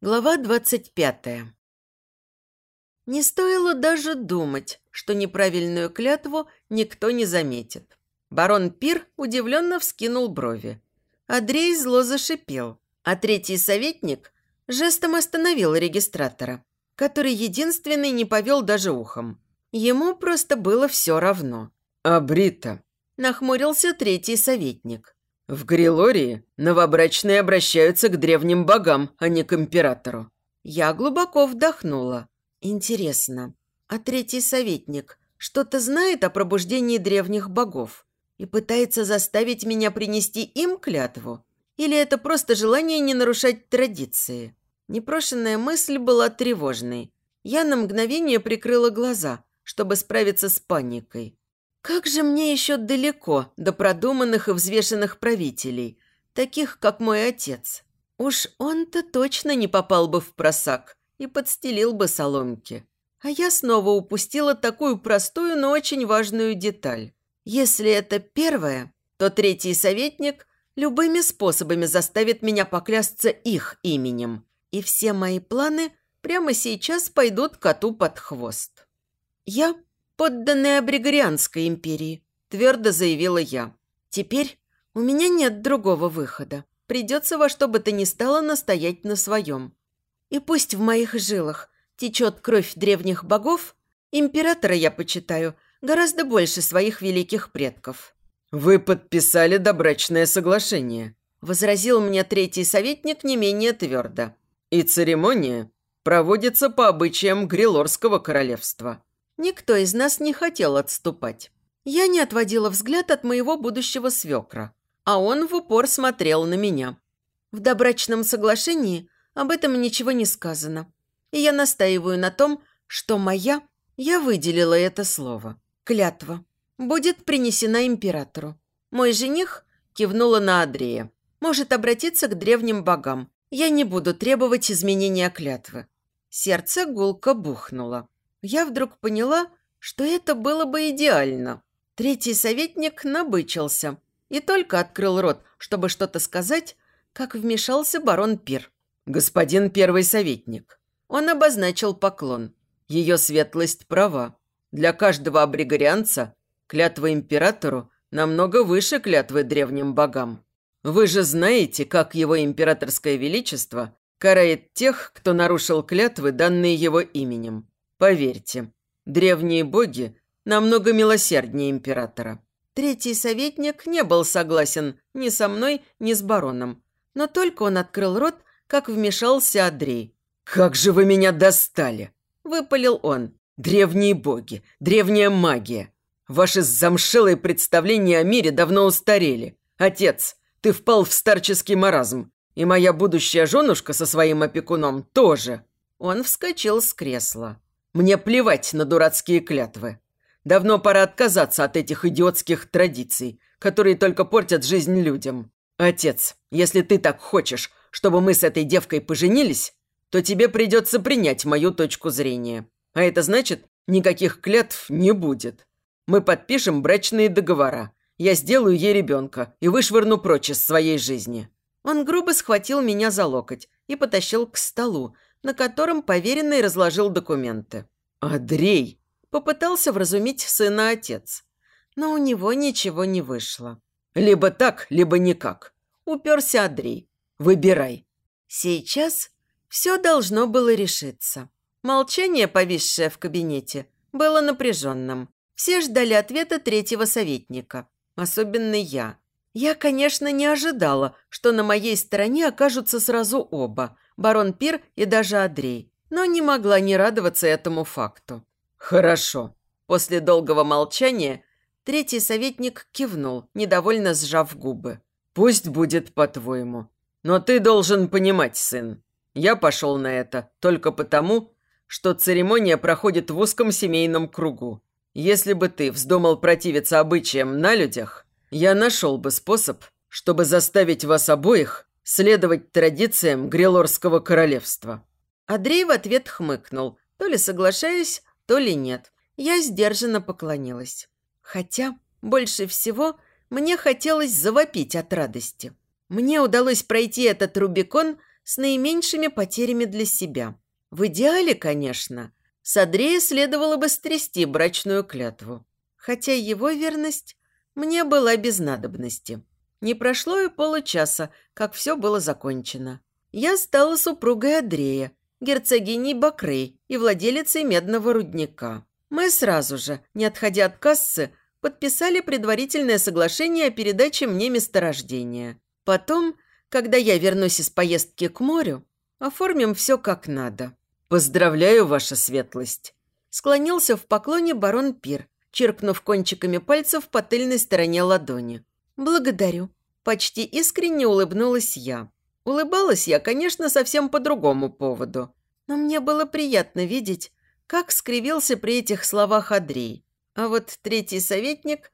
Глава двадцать пятая. Не стоило даже думать, что неправильную клятву никто не заметит. Барон Пир удивленно вскинул брови. Андрей зло зашипел, а третий советник жестом остановил регистратора, который единственный не повел даже ухом. Ему просто было все равно. «А Брита?» – нахмурился третий советник. В Грилории новобрачные обращаются к древним богам, а не к императору. Я глубоко вдохнула. Интересно, а третий советник что-то знает о пробуждении древних богов и пытается заставить меня принести им клятву? Или это просто желание не нарушать традиции? Непрошенная мысль была тревожной. Я на мгновение прикрыла глаза, чтобы справиться с паникой. Как же мне еще далеко до продуманных и взвешенных правителей, таких, как мой отец. Уж он-то точно не попал бы в просак и подстелил бы соломки. А я снова упустила такую простую, но очень важную деталь. Если это первое, то третий советник любыми способами заставит меня поклясться их именем. И все мои планы прямо сейчас пойдут коту под хвост. Я подданная Бригорианской империи», – твердо заявила я. «Теперь у меня нет другого выхода. Придется во что бы то ни стало настоять на своем. И пусть в моих жилах течет кровь древних богов, императора я почитаю гораздо больше своих великих предков». «Вы подписали добрачное соглашение», – возразил мне третий советник не менее твердо. «И церемония проводится по обычаям Грилорского королевства». Никто из нас не хотел отступать. Я не отводила взгляд от моего будущего свекра, а он в упор смотрел на меня. В добрачном соглашении об этом ничего не сказано. И я настаиваю на том, что моя, я выделила это слово, клятва, будет принесена императору. Мой жених кивнула на Андрея. Может обратиться к древним богам. Я не буду требовать изменения клятвы. Сердце гулко бухнуло я вдруг поняла, что это было бы идеально. Третий советник набычился и только открыл рот, чтобы что-то сказать, как вмешался барон Пир. «Господин первый советник». Он обозначил поклон. «Ее светлость права. Для каждого абригорианца клятва императору намного выше клятвы древним богам. Вы же знаете, как его императорское величество карает тех, кто нарушил клятвы, данные его именем. Поверьте, древние боги намного милосерднее императора. Третий советник не был согласен ни со мной, ни с бароном. Но только он открыл рот, как вмешался Андрей. «Как же вы меня достали!» – выпалил он. «Древние боги, древняя магия. Ваши замшелые представления о мире давно устарели. Отец, ты впал в старческий маразм, и моя будущая женушка со своим опекуном тоже». Он вскочил с кресла. Мне плевать на дурацкие клятвы. Давно пора отказаться от этих идиотских традиций, которые только портят жизнь людям. Отец, если ты так хочешь, чтобы мы с этой девкой поженились, то тебе придется принять мою точку зрения. А это значит, никаких клятв не будет. Мы подпишем брачные договора. Я сделаю ей ребенка и вышвырну прочь из своей жизни». Он грубо схватил меня за локоть и потащил к столу, на котором поверенный разложил документы. «Андрей!» – попытался вразумить сына отец. Но у него ничего не вышло. «Либо так, либо никак», – уперся Андрей. «Выбирай». Сейчас все должно было решиться. Молчание, повисшее в кабинете, было напряженным. Все ждали ответа третьего советника, особенно я. Я, конечно, не ожидала, что на моей стороне окажутся сразу оба – барон Пир и даже Андрей, но не могла не радоваться этому факту. «Хорошо». После долгого молчания третий советник кивнул, недовольно сжав губы. «Пусть будет по-твоему. Но ты должен понимать, сын. Я пошел на это только потому, что церемония проходит в узком семейном кругу. Если бы ты вздумал противиться обычаям на людях, я нашел бы способ, чтобы заставить вас обоих следовать традициям Грилорского королевства». Андрей в ответ хмыкнул, то ли соглашаясь, то ли нет. Я сдержанно поклонилась. Хотя больше всего мне хотелось завопить от радости. Мне удалось пройти этот Рубикон с наименьшими потерями для себя. В идеале, конечно, с Андрея следовало бы стрясти брачную клятву. Хотя его верность мне была без надобности. Не прошло и получаса, как все было закончено. Я стала супругой Андрея, герцогиней Бакрей и владелицей медного рудника. Мы сразу же, не отходя от кассы, подписали предварительное соглашение о передаче мне месторождения. Потом, когда я вернусь из поездки к морю, оформим все как надо. «Поздравляю, ваша светлость!» Склонился в поклоне барон Пир, черкнув кончиками пальцев по тыльной стороне ладони. «Благодарю». Почти искренне улыбнулась я. Улыбалась я, конечно, совсем по другому поводу. Но мне было приятно видеть, как скривился при этих словах Андрей. А вот третий советник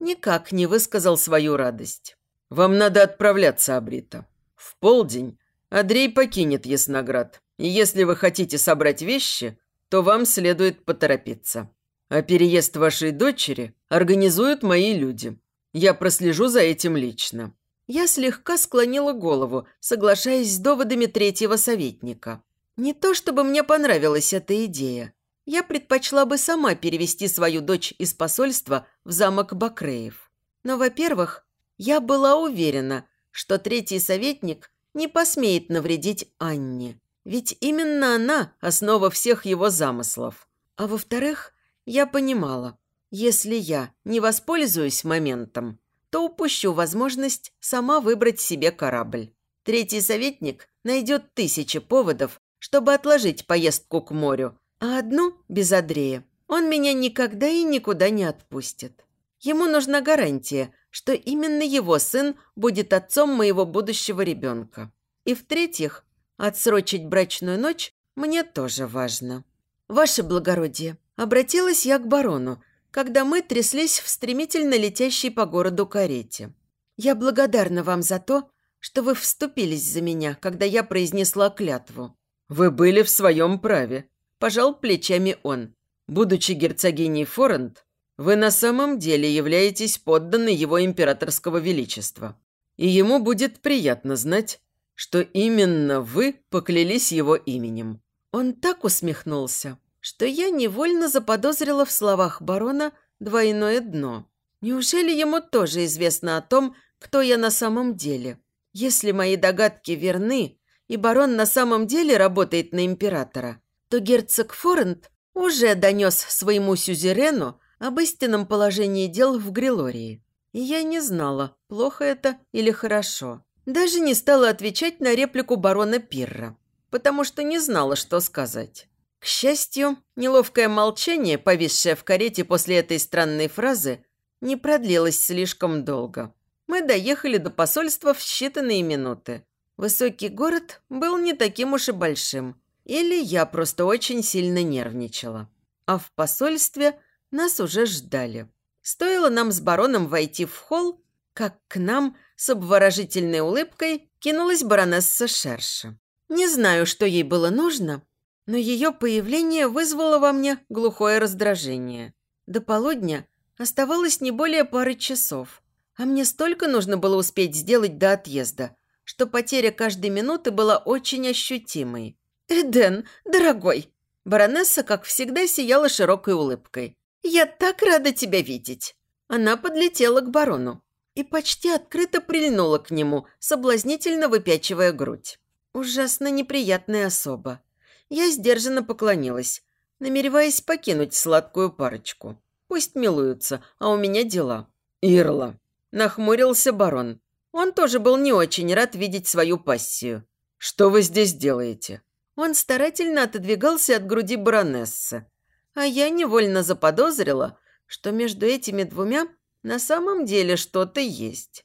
никак не высказал свою радость. «Вам надо отправляться, Абрита. В полдень Андрей покинет Ясноград, и если вы хотите собрать вещи, то вам следует поторопиться. А переезд вашей дочери организуют мои люди. Я прослежу за этим лично». Я слегка склонила голову, соглашаясь с доводами третьего советника. Не то чтобы мне понравилась эта идея. Я предпочла бы сама перевести свою дочь из посольства в замок Бакреев. Но, во-первых, я была уверена, что третий советник не посмеет навредить Анне. Ведь именно она – основа всех его замыслов. А во-вторых, я понимала, если я не воспользуюсь моментом, то упущу возможность сама выбрать себе корабль. Третий советник найдет тысячи поводов, чтобы отложить поездку к морю, а одну – без Андрея. Он меня никогда и никуда не отпустит. Ему нужна гарантия, что именно его сын будет отцом моего будущего ребенка. И в-третьих, отсрочить брачную ночь мне тоже важно. Ваше благородие, обратилась я к барону, когда мы тряслись в стремительно летящей по городу карете. «Я благодарна вам за то, что вы вступились за меня, когда я произнесла клятву». «Вы были в своем праве», – пожал плечами он. «Будучи герцогиней Форент, вы на самом деле являетесь подданной его императорского величества. И ему будет приятно знать, что именно вы поклялись его именем». Он так усмехнулся, что я невольно заподозрила в словах барона двойное дно. Неужели ему тоже известно о том, кто я на самом деле? Если мои догадки верны, и барон на самом деле работает на императора, то герцог Форент уже донес своему сюзерену об истинном положении дел в Грилории. И я не знала, плохо это или хорошо. Даже не стала отвечать на реплику барона Пирра, потому что не знала, что сказать. К счастью, неловкое молчание, повисшее в карете после этой странной фразы, не продлилось слишком долго. Мы доехали до посольства в считанные минуты. Высокий город был не таким уж и большим. Или я просто очень сильно нервничала. А в посольстве нас уже ждали. Стоило нам с бароном войти в холл, как к нам с обворожительной улыбкой кинулась баронесса Шерша. Не знаю, что ей было нужно, но ее появление вызвало во мне глухое раздражение. До полудня оставалось не более пары часов, а мне столько нужно было успеть сделать до отъезда, что потеря каждой минуты была очень ощутимой. «Эден, дорогой!» Баронесса, как всегда, сияла широкой улыбкой. «Я так рада тебя видеть!» Она подлетела к барону и почти открыто прильнула к нему, соблазнительно выпячивая грудь. Ужасно неприятная особа я сдержанно поклонилась, намереваясь покинуть сладкую парочку. Пусть милуются, а у меня дела. «Ирла», – нахмурился барон. Он тоже был не очень рад видеть свою пассию. «Что вы здесь делаете?» Он старательно отодвигался от груди баронессы. А я невольно заподозрила, что между этими двумя на самом деле что-то есть.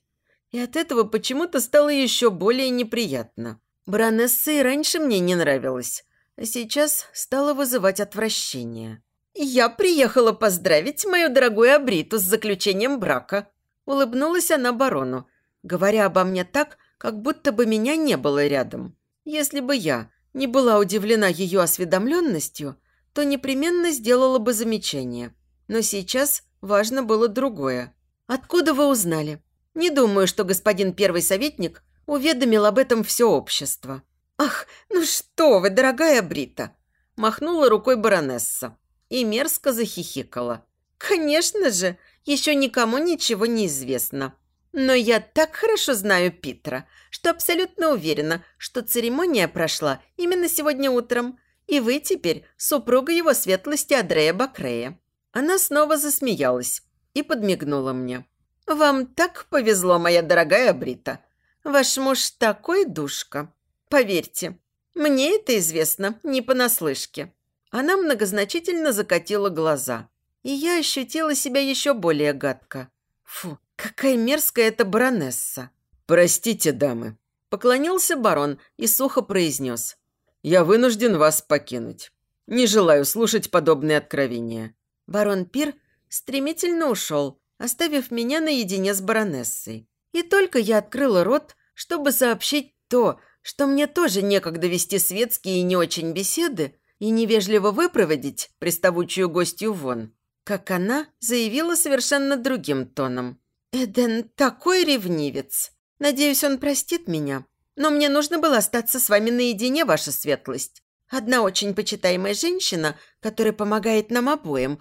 И от этого почему-то стало еще более неприятно. Баронесса и раньше мне не нравилась, сейчас стало вызывать отвращение. «Я приехала поздравить мою дорогую Абриту с заключением брака», улыбнулась она барону, говоря обо мне так, как будто бы меня не было рядом. Если бы я не была удивлена ее осведомленностью, то непременно сделала бы замечание. Но сейчас важно было другое. «Откуда вы узнали?» «Не думаю, что господин первый советник уведомил об этом все общество». «Ах, ну что вы, дорогая Брита!» Махнула рукой баронесса и мерзко захихикала. «Конечно же, еще никому ничего не известно. Но я так хорошо знаю Питера, что абсолютно уверена, что церемония прошла именно сегодня утром, и вы теперь супруга его светлости Андрея Бакрея». Она снова засмеялась и подмигнула мне. «Вам так повезло, моя дорогая Брита. Ваш муж такой душка. Поверьте, мне это известно не понаслышке». Она многозначительно закатила глаза, и я ощутила себя еще более гадко. Фу, какая мерзкая эта баронесса. «Простите, дамы», – поклонился барон и сухо произнес. «Я вынужден вас покинуть. Не желаю слушать подобные откровения». Барон Пир стремительно ушел, оставив меня наедине с баронессой. И только я открыла рот, чтобы сообщить то, что мне тоже некогда вести светские и не очень беседы и невежливо выпроводить приставучую гостью вон, как она заявила совершенно другим тоном. «Эден такой ревнивец. Надеюсь, он простит меня. Но мне нужно было остаться с вами наедине, ваша светлость. Одна очень почитаемая женщина, которая помогает нам обоим,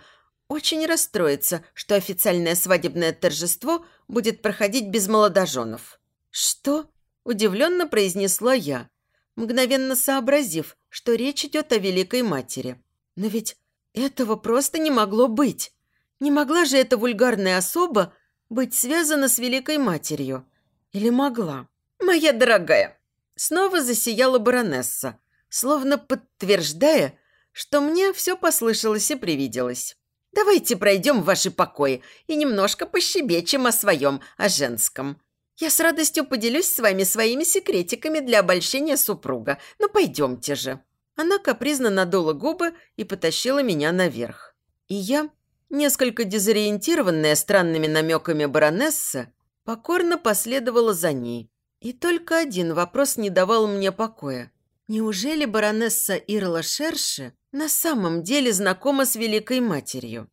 очень расстроится, что официальное свадебное торжество будет проходить без молодоженов». «Что?» – удивленно произнесла я, мгновенно сообразив, что речь идет о Великой Матери. «Но ведь этого просто не могло быть. Не могла же эта вульгарная особа быть связана с Великой Матерью. Или могла? «Моя дорогая!» Снова засияла баронесса, словно подтверждая, что мне все послышалось и привиделось. «Давайте пройдем в ваши покои и немножко пощебечем о своем, о женском. Я с радостью поделюсь с вами своими секретиками для обольщения супруга. Ну, пойдемте же». Она капризно надула губы и потащила меня наверх. И я, несколько дезориентированная странными намеками баронесса, покорно последовала за ней. И только один вопрос не давал мне покоя. Неужели баронесса Ирла Шерши на самом деле знакома с Великой Матерью?